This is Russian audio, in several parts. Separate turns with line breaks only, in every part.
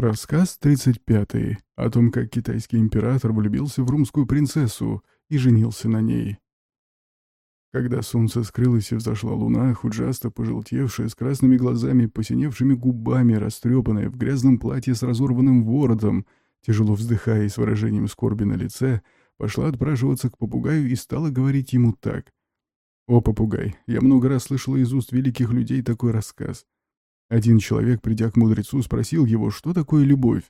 Рассказ 35 о том, как китайский император влюбился в румскую принцессу и женился на ней. Когда солнце скрылось и взошла луна, Худжаста, пожелтевшая, с красными глазами, посиневшими губами, растрепанная, в грязном платье с разорванным воротом, тяжело вздыхая и с выражением скорби на лице, пошла отпрашиваться к попугаю и стала говорить ему так. «О, попугай, я много раз слышала из уст великих людей такой рассказ. Один человек, придя к мудрецу, спросил его, что такое любовь,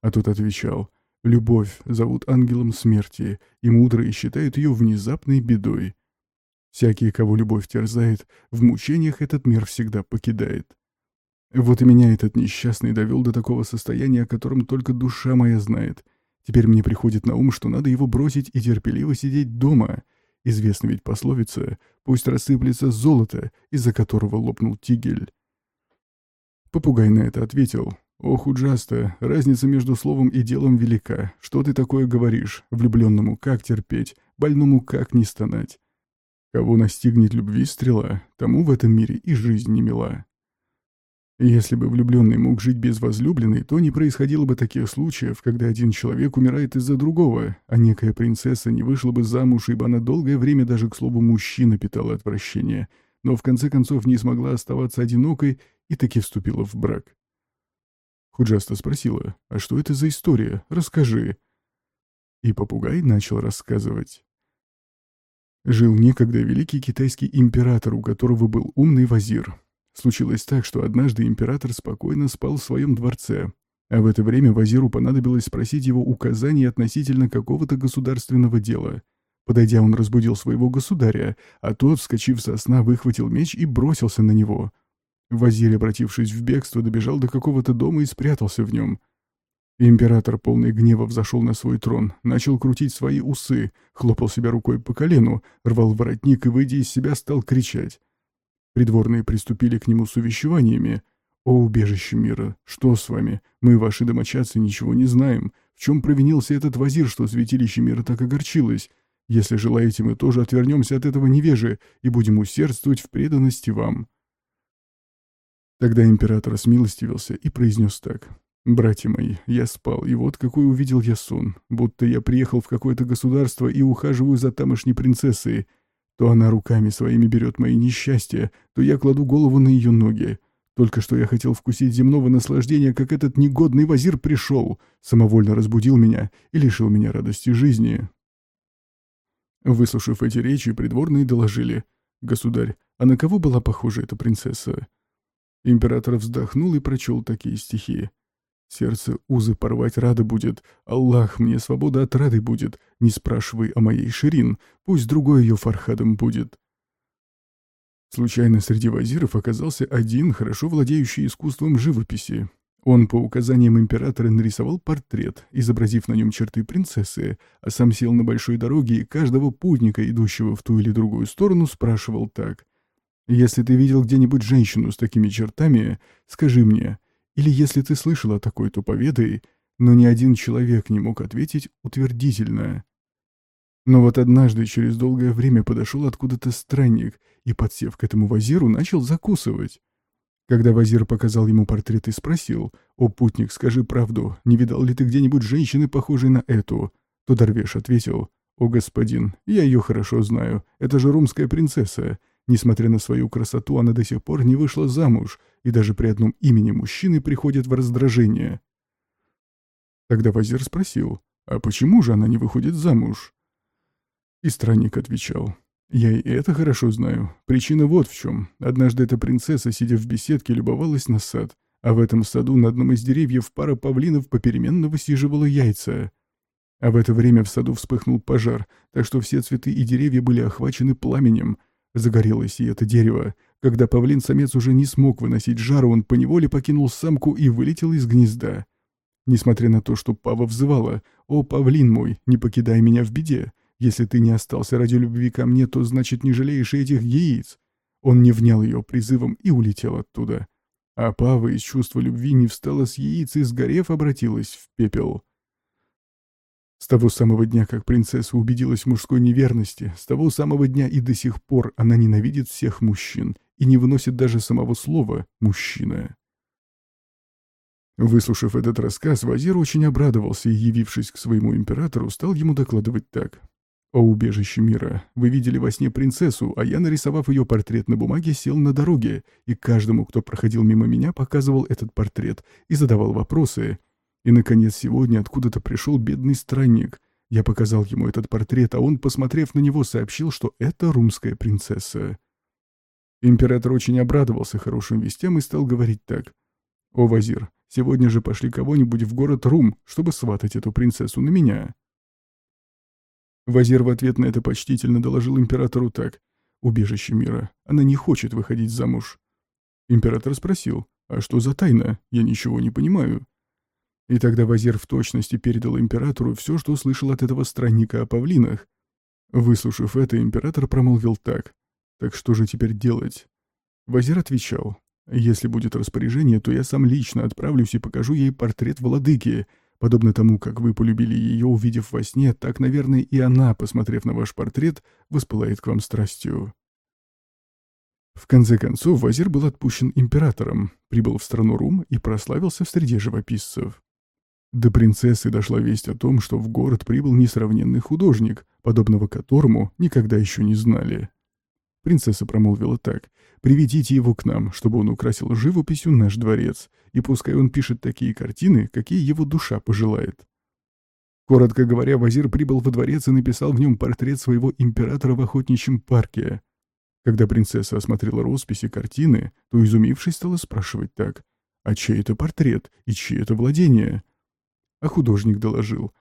а тот отвечал, «Любовь зовут ангелом смерти, и мудрые считают ее внезапной бедой. Всякий, кого любовь терзает, в мучениях этот мир всегда покидает». Вот и меня этот несчастный довел до такого состояния, о котором только душа моя знает. Теперь мне приходит на ум, что надо его бросить и терпеливо сидеть дома. Известна ведь пословица «Пусть рассыплется золото, из-за которого лопнул тигель». Попугай на это ответил. «Ох, Уджаста, разница между словом и делом велика. Что ты такое говоришь? Влюбленному как терпеть, больному как не стонать? Кого настигнет любви стрела, тому в этом мире и жизнь не мила». Если бы влюбленный мог жить без возлюбленной, то не происходило бы таких случаев, когда один человек умирает из-за другого, а некая принцесса не вышла бы замуж, ибо она долгое время даже, к слову, мужчина питала отвращение, но в конце концов не смогла оставаться одинокой и таки вступила в брак. Худжаста спросила, «А что это за история? Расскажи». И попугай начал рассказывать. Жил некогда великий китайский император, у которого был умный вазир. Случилось так, что однажды император спокойно спал в своем дворце, а в это время вазиру понадобилось спросить его указаний относительно какого-то государственного дела. Подойдя, он разбудил своего государя, а тот, вскочив со сна, выхватил меч и бросился на него. Вазирь, обратившись в бегство, добежал до какого-то дома и спрятался в нем. Император, полный гнева, взошел на свой трон, начал крутить свои усы, хлопал себя рукой по колену, рвал воротник и, выйдя из себя, стал кричать. Придворные приступили к нему с увещеваниями. «О, убежище мира, что с вами? Мы, ваши домочадцы, ничего не знаем. В чем провинился этот вазир, что святилище мира так огорчилось? Если желаете, мы тоже отвернемся от этого невежи и будем усердствовать в преданности вам». Тогда император смилостивился и произнес так. «Братья мои, я спал, и вот какой увидел я сон, будто я приехал в какое-то государство и ухаживаю за тамошней принцессой. То она руками своими берет мои несчастья, то я кладу голову на ее ноги. Только что я хотел вкусить земного наслаждения, как этот негодный вазир пришел, самовольно разбудил меня и лишил меня радости жизни». Выслушав эти речи, придворные доложили. «Государь, а на кого была похожа эта принцесса?» Император вздохнул и прочел такие стихи. «Сердце узы порвать рада будет, Аллах мне свобода от рады будет, не спрашивай о моей Ширин, пусть другой ее фархадом будет». Случайно среди вазиров оказался один, хорошо владеющий искусством живописи. Он по указаниям императора нарисовал портрет, изобразив на нем черты принцессы, а сам сел на большой дороге и каждого путника, идущего в ту или другую сторону, спрашивал так. Если ты видел где-нибудь женщину с такими чертами, скажи мне. Или если ты слышал о такой, то поведай. Но ни один человек не мог ответить утвердительно. Но вот однажды через долгое время подошел откуда-то странник и, подсев к этому вазиру, начал закусывать. Когда вазир показал ему портрет и спросил, «О, путник, скажи правду, не видал ли ты где-нибудь женщины, похожей на эту?» То Дарвеш ответил, «О, господин, я ее хорошо знаю, это же румская принцесса, Несмотря на свою красоту, она до сих пор не вышла замуж, и даже при одном имени мужчины приходит в раздражение. Тогда Вазир спросил, а почему же она не выходит замуж? И странник отвечал, я и это хорошо знаю. Причина вот в чем. Однажды эта принцесса, сидя в беседке, любовалась на сад, а в этом саду на одном из деревьев пара павлинов попеременно высиживала яйца. А в это время в саду вспыхнул пожар, так что все цветы и деревья были охвачены пламенем — Загорелось и это дерево. Когда павлин-самец уже не смог выносить жару, он поневоле покинул самку и вылетел из гнезда. Несмотря на то, что Пава взывала, «О, павлин мой, не покидай меня в беде. Если ты не остался ради любви ко мне, то значит не жалеешь этих яиц». Он не внял ее призывом и улетел оттуда. А Пава из чувства любви не встала с яиц и, сгорев, обратилась в пепел. С того самого дня, как принцесса убедилась в мужской неверности, с того самого дня и до сих пор она ненавидит всех мужчин и не выносит даже самого слова «мужчина». Выслушав этот рассказ, Вазир очень обрадовался и, явившись к своему императору, стал ему докладывать так. «О убежище мира! Вы видели во сне принцессу, а я, нарисовав ее портрет на бумаге, сел на дороге, и каждому, кто проходил мимо меня, показывал этот портрет и задавал вопросы. И, наконец, сегодня откуда-то пришел бедный странник. Я показал ему этот портрет, а он, посмотрев на него, сообщил, что это румская принцесса». Император очень обрадовался хорошим вестям и стал говорить так. «О, Вазир, сегодня же пошли кого-нибудь в город Рум, чтобы сватать эту принцессу на меня». Вазир в ответ на это почтительно доложил императору так. «Убежище мира. Она не хочет выходить замуж». Император спросил, «А что за тайна? Я ничего не понимаю». И тогда Вазир в точности передал императору все, что услышал от этого странника о павлинах. Выслушав это, император промолвил так. «Так что же теперь делать?» Вазир отвечал. «Если будет распоряжение, то я сам лично отправлюсь и покажу ей портрет владыки, Подобно тому, как вы полюбили ее, увидев во сне, так, наверное, и она, посмотрев на ваш портрет, воспылает к вам страстью. В конце концов, Вазир был отпущен императором, прибыл в страну Рум и прославился в среде живописцев. До принцессы дошла весть о том, что в город прибыл несравненный художник, подобного которому никогда еще не знали. Принцесса промолвила так. «Приведите его к нам, чтобы он украсил живописью наш дворец, и пускай он пишет такие картины, какие его душа пожелает». Коротко говоря, Вазир прибыл во дворец и написал в нем портрет своего императора в охотничьем парке. Когда принцесса осмотрела росписи картины, то, изумившись, стала спрашивать так. «А чей это портрет? И чьи это владение?» А художник доложил.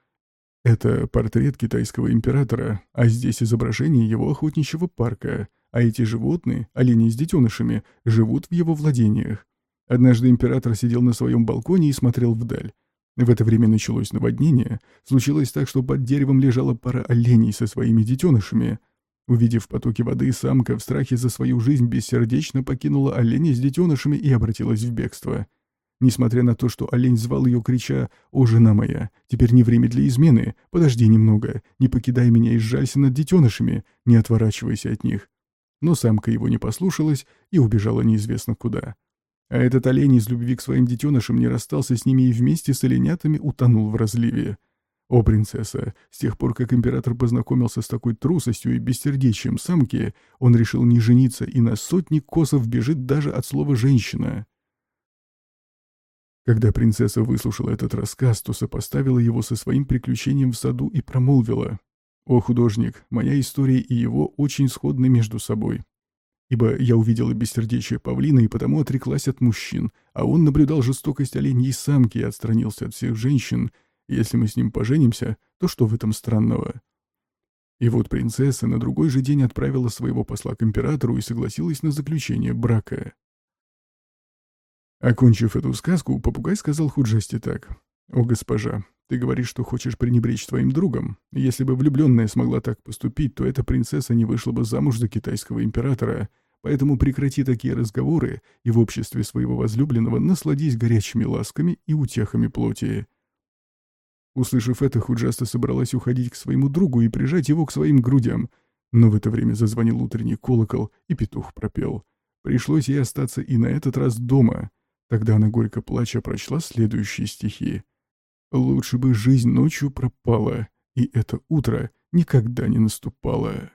«Это портрет китайского императора, а здесь изображение его охотничьего парка а эти животные, олени с детенышами, живут в его владениях. Однажды император сидел на своем балконе и смотрел вдаль. В это время началось наводнение. Случилось так, что под деревом лежала пара оленей со своими детенышами. Увидев потоки воды, самка в страхе за свою жизнь бессердечно покинула оленя с детенышами и обратилась в бегство. Несмотря на то, что олень звал ее, крича «О, жена моя, теперь не время для измены, подожди немного, не покидай меня и сжалься над детенышами, не отворачивайся от них, но самка его не послушалась и убежала неизвестно куда. А этот олень из любви к своим детенышам не расстался с ними и вместе с оленятами утонул в разливе. О, принцесса, с тех пор, как император познакомился с такой трусостью и бессердечием самки, он решил не жениться и на сотни косов бежит даже от слова «женщина». Когда принцесса выслушала этот рассказ, то сопоставила его со своим приключением в саду и промолвила. О, художник, моя история и его очень сходны между собой. Ибо я увидела бессердечие павлина и потому отреклась от мужчин, а он наблюдал жестокость оленьей самки и отстранился от всех женщин. Если мы с ним поженимся, то что в этом странного? И вот принцесса на другой же день отправила своего посла к императору и согласилась на заключение брака. Окончив эту сказку, попугай сказал Худжасти так. «О, госпожа, ты говоришь, что хочешь пренебречь твоим другом. Если бы влюбленная смогла так поступить, то эта принцесса не вышла бы замуж за китайского императора. Поэтому прекрати такие разговоры и в обществе своего возлюбленного насладись горячими ласками и утехами плоти». Услышав это, Худжаста собралась уходить к своему другу и прижать его к своим грудям. Но в это время зазвонил утренний колокол, и петух пропел. Пришлось ей остаться и на этот раз дома. Тогда она горько плача прочла следующие стихи. Лучше бы жизнь ночью пропала, и это утро никогда не наступало.